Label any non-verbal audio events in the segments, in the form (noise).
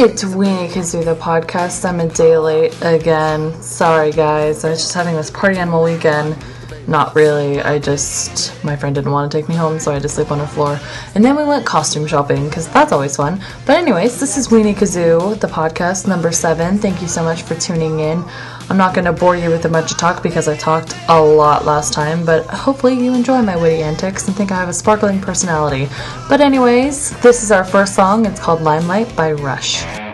It's Weenie Kazoo, the podcast. I'm a day late again. Sorry, guys. I was just having this party animal weekend. Not really. I just, my friend didn't want to take me home, so I had to sleep on her floor. And then we went costume shopping, because that's always fun. But, anyways, this is Weenie Kazoo, the podcast, number seven. Thank you so much for tuning in. I'm not going to bore you with a bunch of talk because I talked a lot last time, but hopefully you enjoy my witty antics and think I have a sparkling personality. But, anyways, this is our first song. It's called Limelight by Rush.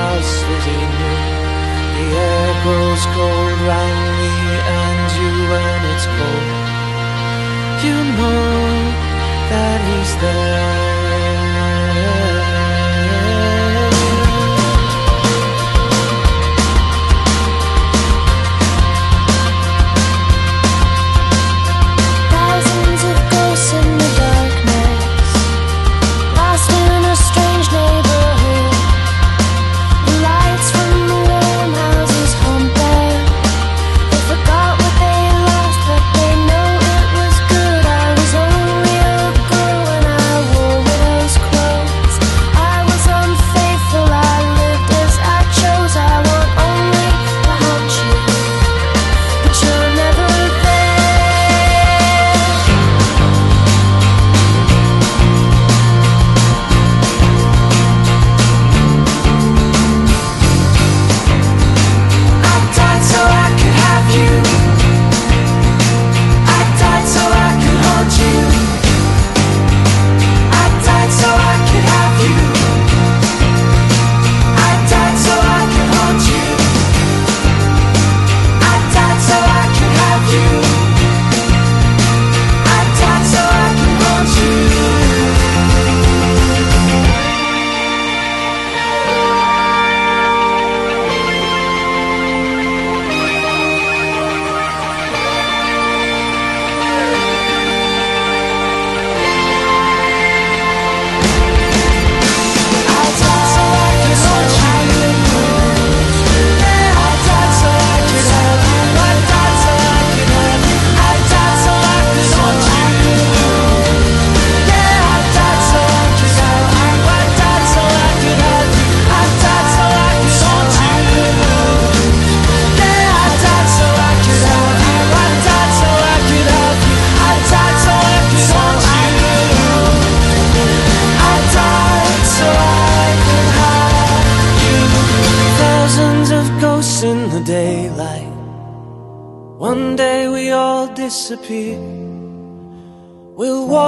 House he knew. The air grows cold round me and you when it's cold. You know that he's there.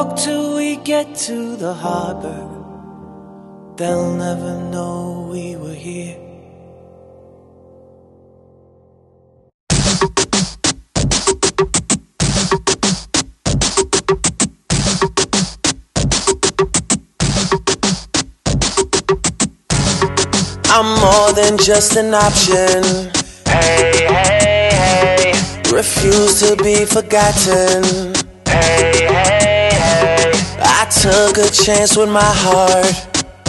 Walk till we get to the harbor. They'll never know we were here. I'm more than just an option. Hey, hey, hey, Refuse to be forgotten. hey, hey, hey, I took a chance with my heart,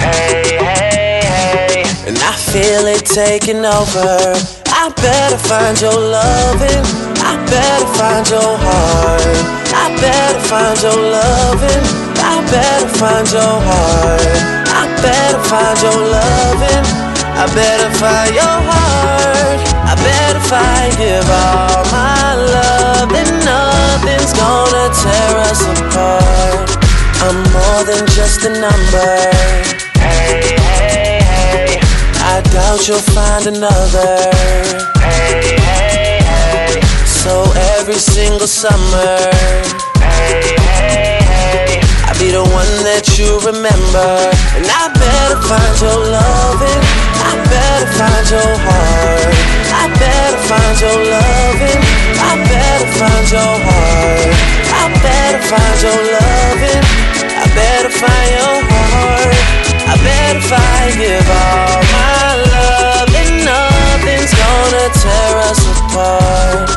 hey, hey, hey, and I feel it taking over. I better find your loving. I better find your heart. I better find your loving. I better find your heart. I better find your loving. I better find your heart. I better find give all my love, and nothing's gonna tear us apart. I'm more than just a number. hey, hey, hey, I doubt you'll find another. hey, hey, hey, So every single summer, that you remember. And I better find your loving. I better find your heart. I better find your loving. I better find your heart. I better find your loving. I better find your heart. I better find give all my love, and nothing's gonna tear us apart.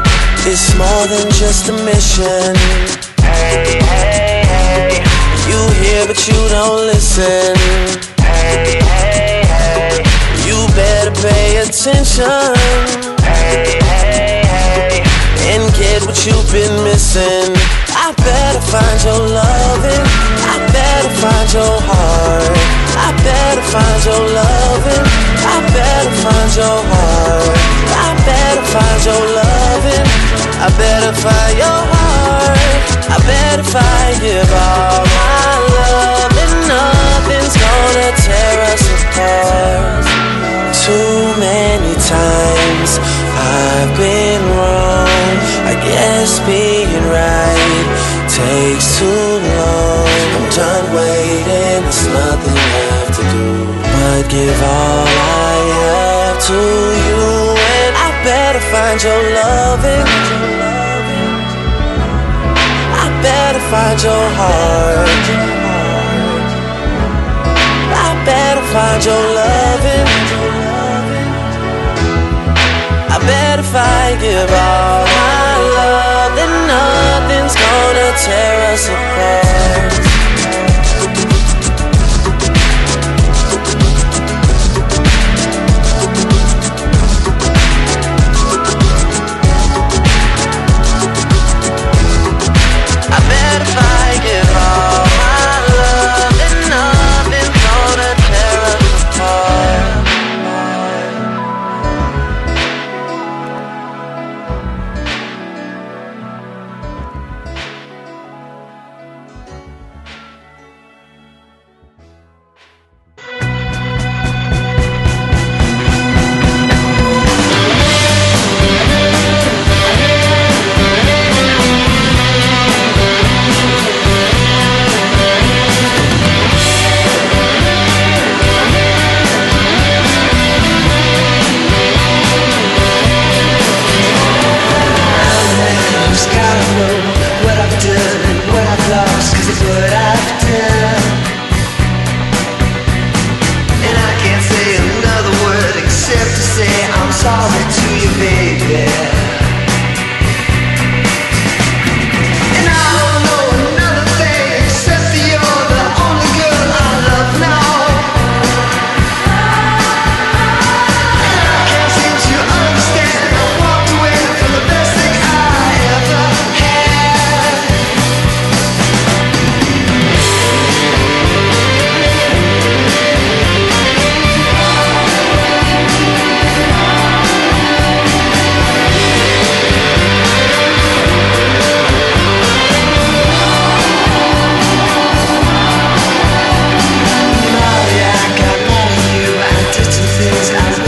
It's more than just a mission. hey, hey, hear but you don't listen. hey, hey, hey, You better pay attention hey, hey, hey, and get what you've been missing. I better find your loving. I better find your heart. I better find your loving. I better find your heart. I better find your loving. I better find your heart. I better find give all my love, and nothing's gonna tear us apart. Too many times I've been wrong. I guess being right takes too long. I'm done waiting. There's nothing left to do but give all I have to find your loving. I better find your heart. I better find your loving. I better if I give all my love, then nothing's gonna tear us apart.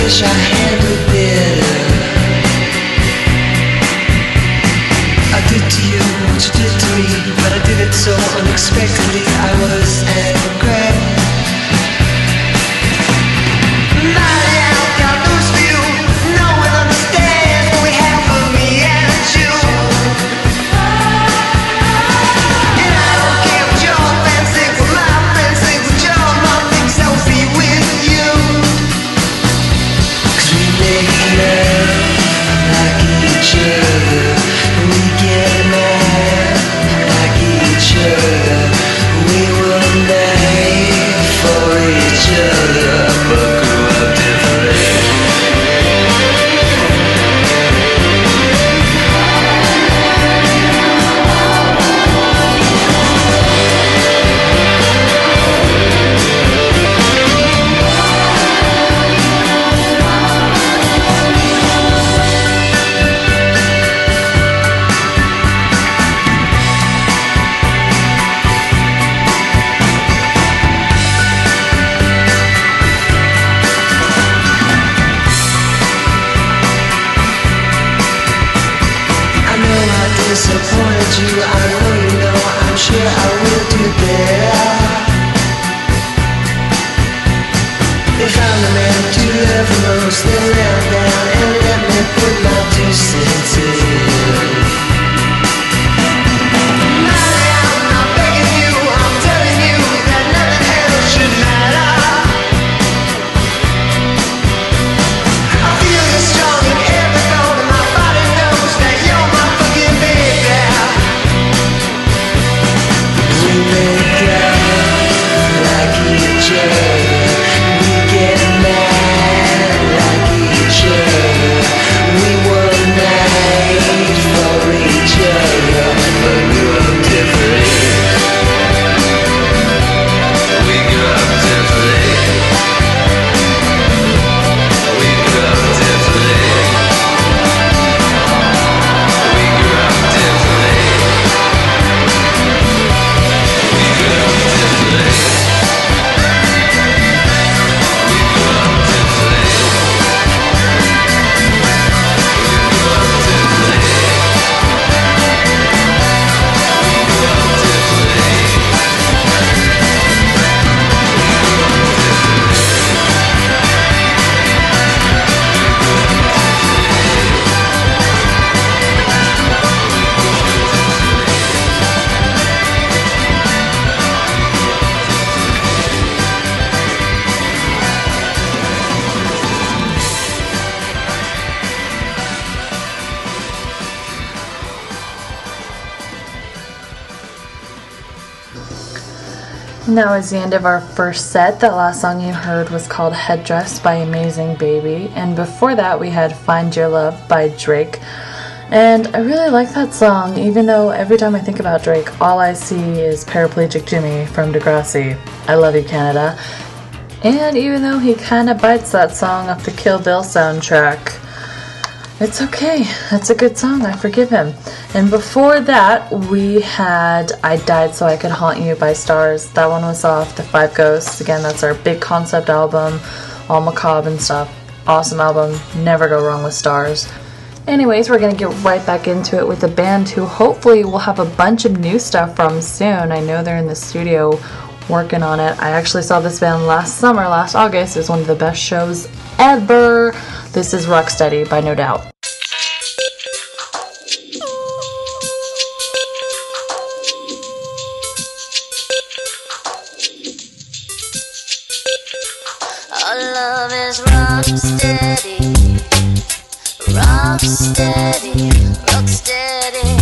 wish I had was the end of our first set. That last song you heard was called Headdress by Amazing Baby. And before that, we had Find Your Love by Drake. And I really like that song, even though every time I think about Drake, all I see is paraplegic Jimmy from Degrassi. I love you, Canada. And even though he kind of bites that song off the Kill Bill soundtrack, it's okay. That's a good song. I forgive him. And before that, we had I Died So I Could Haunt You by Stars. That one was off The Five Ghosts. Again, that's our big concept album, all macabre and stuff. Awesome album. Never go wrong with Stars. Anyways, we're going to get right back into it with a band who hopefully will have a bunch of new stuff from soon. I know they're in the studio working on it. I actually saw this band last summer, last August. It was one of the best shows ever. This is Rocksteady by No Doubt. Steady, rock steady, rock steady,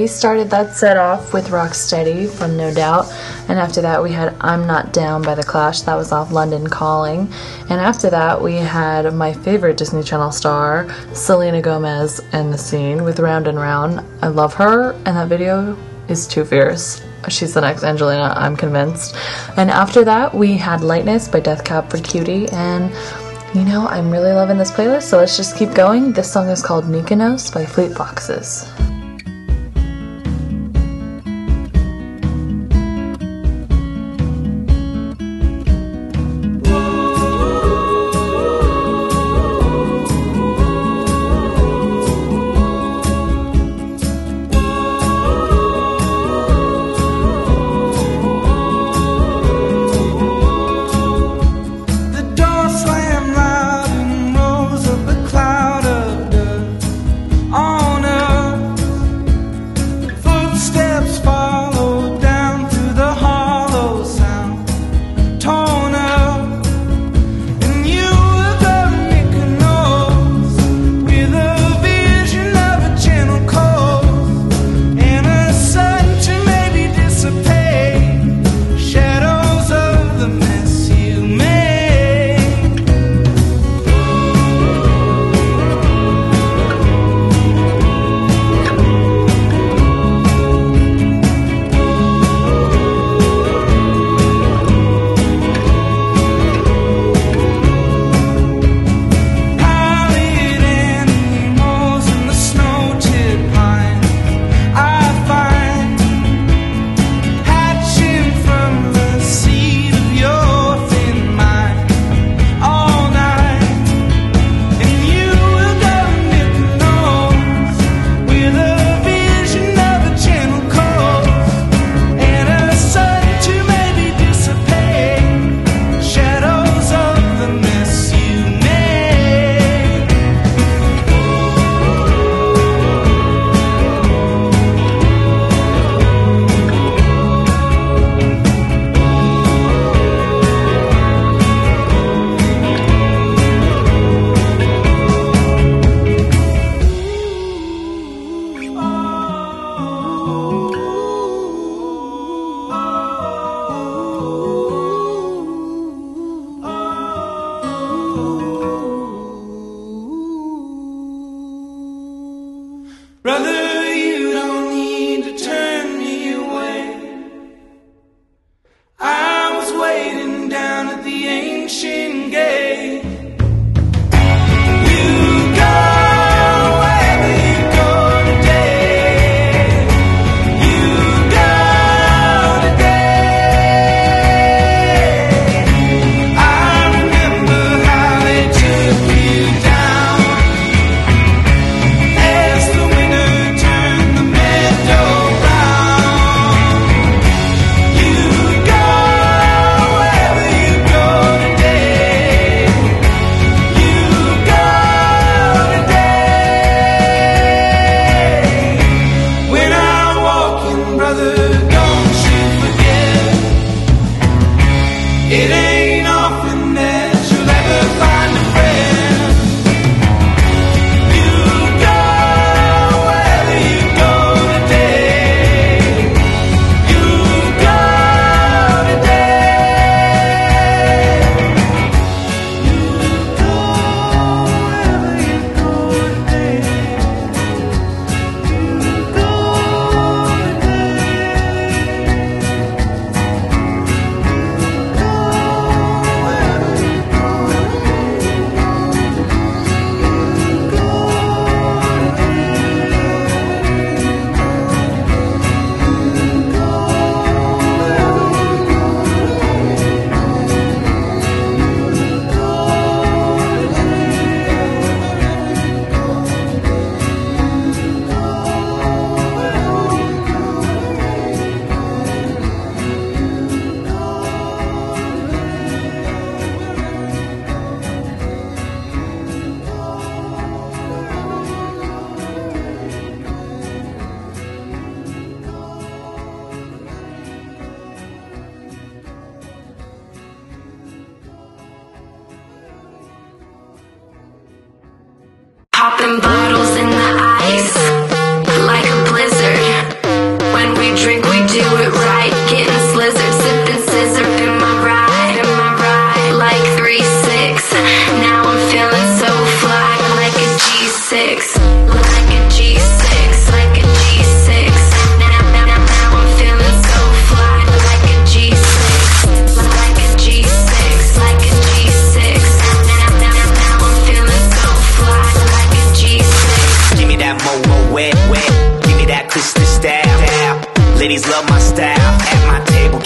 We started that set off with Rocksteady from No Doubt, and after that we had I'm Not Down by The Clash, that was off London Calling. And after that we had my favorite Disney Channel star, Selena Gomez, in the scene with Round and Round. I love her, and that video is too fierce. She's the next Angelina, I'm convinced. And after that we had Lightness by Death Cab for Cutie, and you know, I'm really loving this playlist, so let's just keep going. This song is called Mykonos by Fleet Foxes. The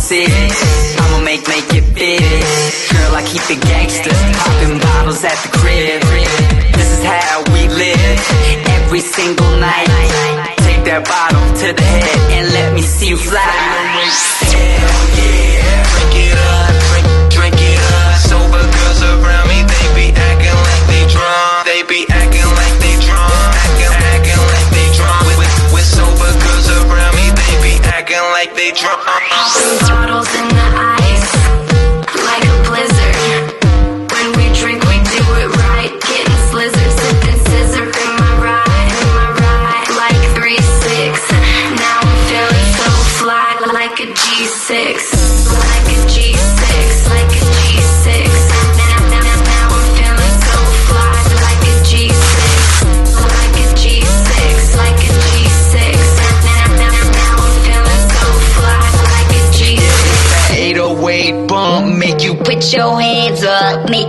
On six. I'ma make, make it big. Girl, I keep it gangster. Popping bottles at the crib. This is how we live. Every single night. Take that bottle to the head and let me see you fly. Hell yeah, drink it up,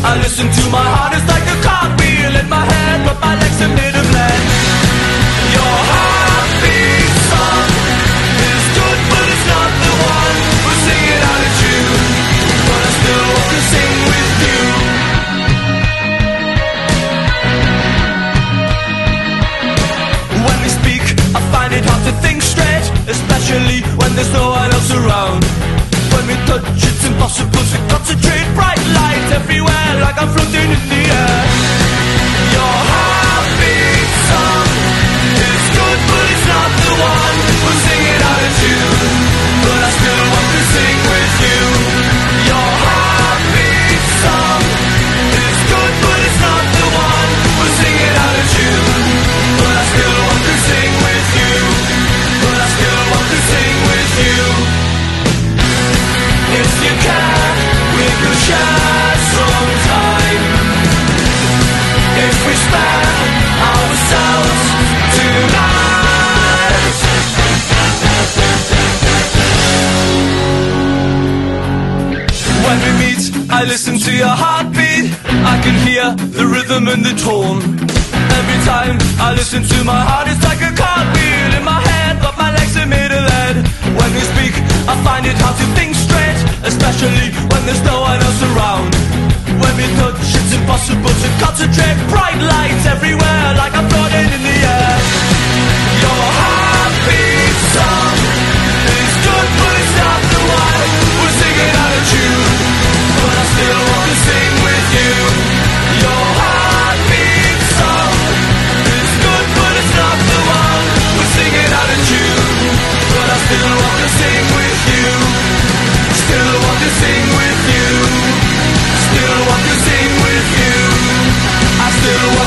I listen to my heart, it's like a cartwheel in my head, but my legs are made of lead. Your heartbeat song is good, but it's not the one. We'll sing out of tune, but I still to sing with you. When we speak, I find it hard to think straight, especially when there's no touch, it's impossible to concentrate. Bright lights everywhere, like I'm floating in the air. Your good, but it's not the one. We'll tune, but I still When we meet, I listen to your heartbeat. I can hear the rhythm and the tone. Every time I listen to my heart, it's like a cartwheel in my head, but my legs are made of. When we speak, I find it hard to think straight, especially when there's no one else around when we touch It's impossible to concentrate. Bright lights everywhere like I'm floating in the air. Your heartbeat song is good but it's not the one We're singing out of tune But I still wanna sing with you. Your heartbeat song is good but it's not the one. We're singing out of tune But I still wanna sing with you. Still wanna sing do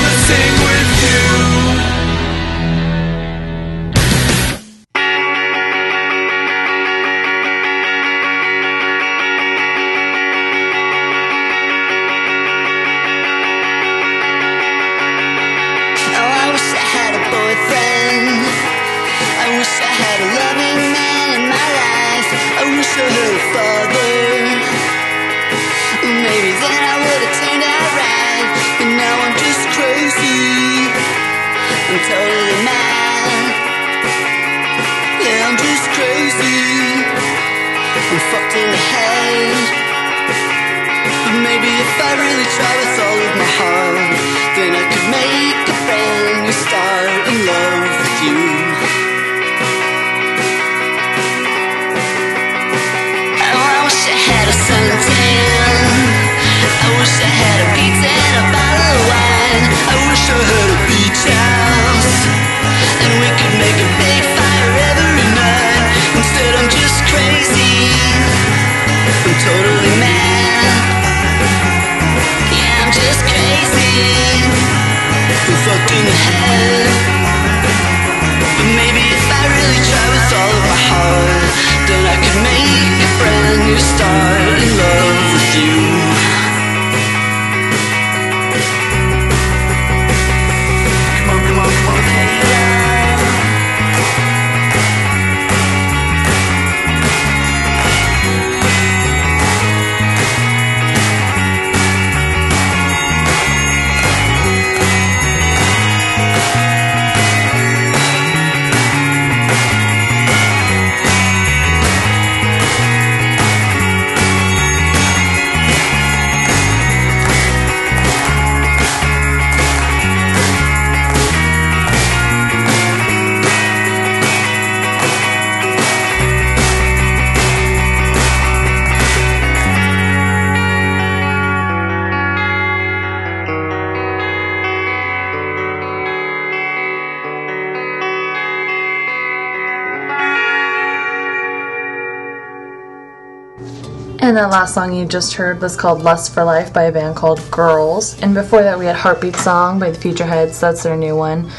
last song you just heard was called Lust for Life by a band called Girls. And before that, we had Heartbeat Song by the Futureheads. That's their new one.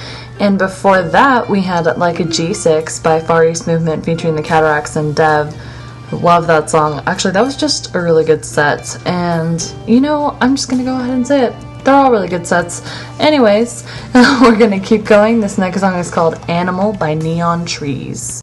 And before that, we had Like a G6 by Far East Movement featuring the Cataracs and Dev. Love that song. Actually, that was just a really good set. And, you know, I'm just going to go ahead and say it. They're all really good sets. Anyways, (laughs) we're going to keep going. This next song is called Animal by Neon Trees.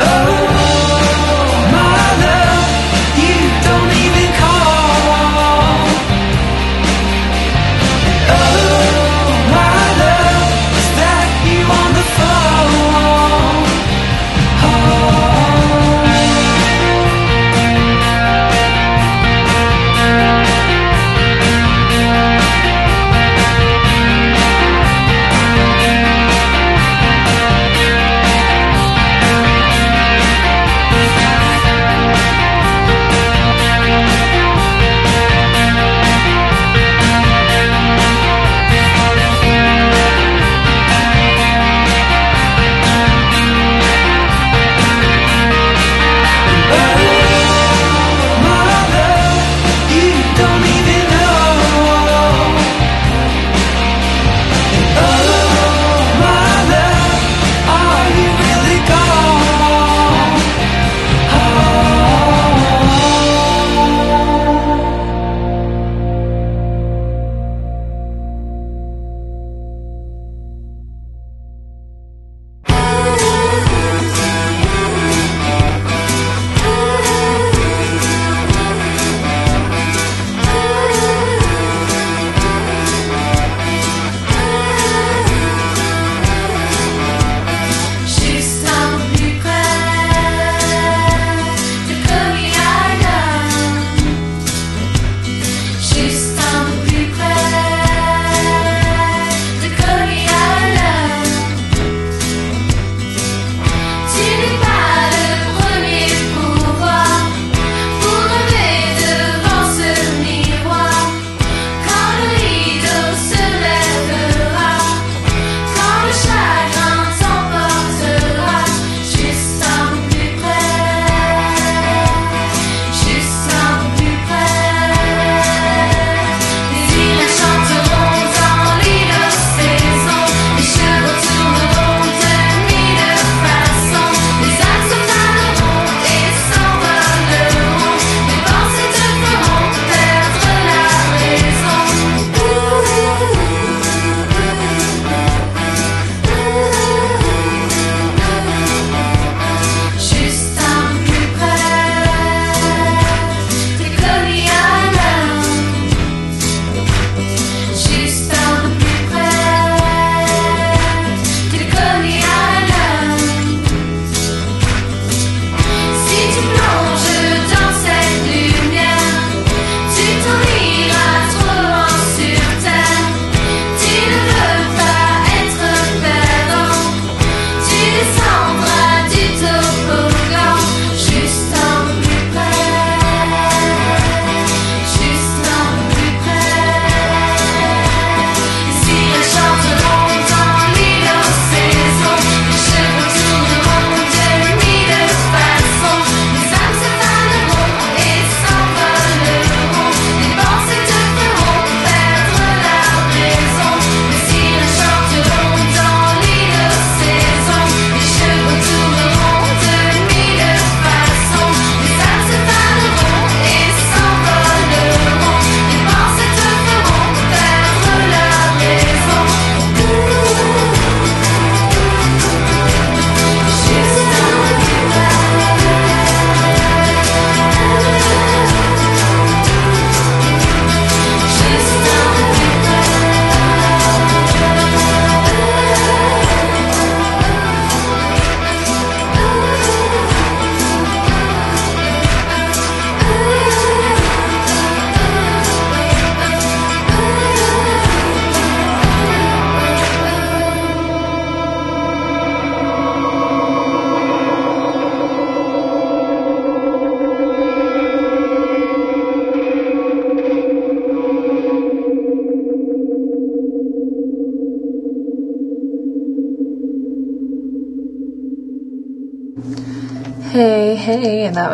Oh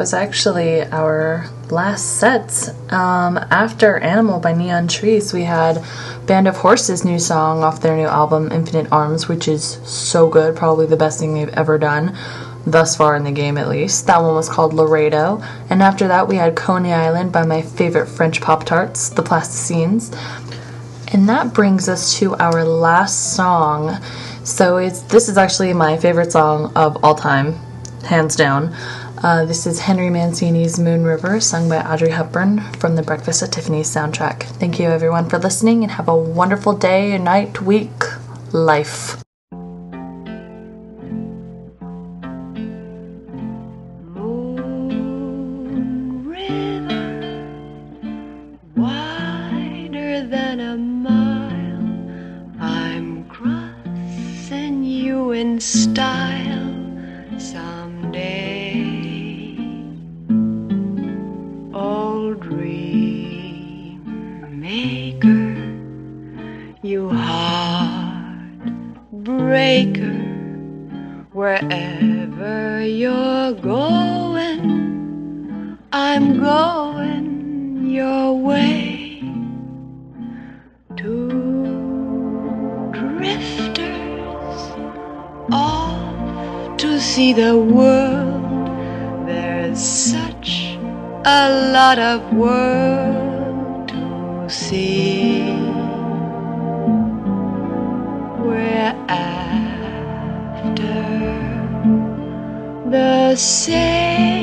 was actually our last sets. Um, after Animal by Neon Trees, we had Band of Horses' new song off their new album, Infinite Arms, which is so good, probably the best thing they've ever done. thus far in the game at least. That one was called Laredo. And after that, we had Coney Island by my favorite French Pop Tarts, the Plastiscines. And that brings us to our last song. So it's this is actually my favorite song of all time, hands down. Uh, this is Henry Mancini's Moon River, sung by Audrey Hepburn from the Breakfast at Tiffany's soundtrack. Thank you everyone for listening and have a wonderful day, night, week, life. wider than see the world. There's such a lot of world to see. We're after the same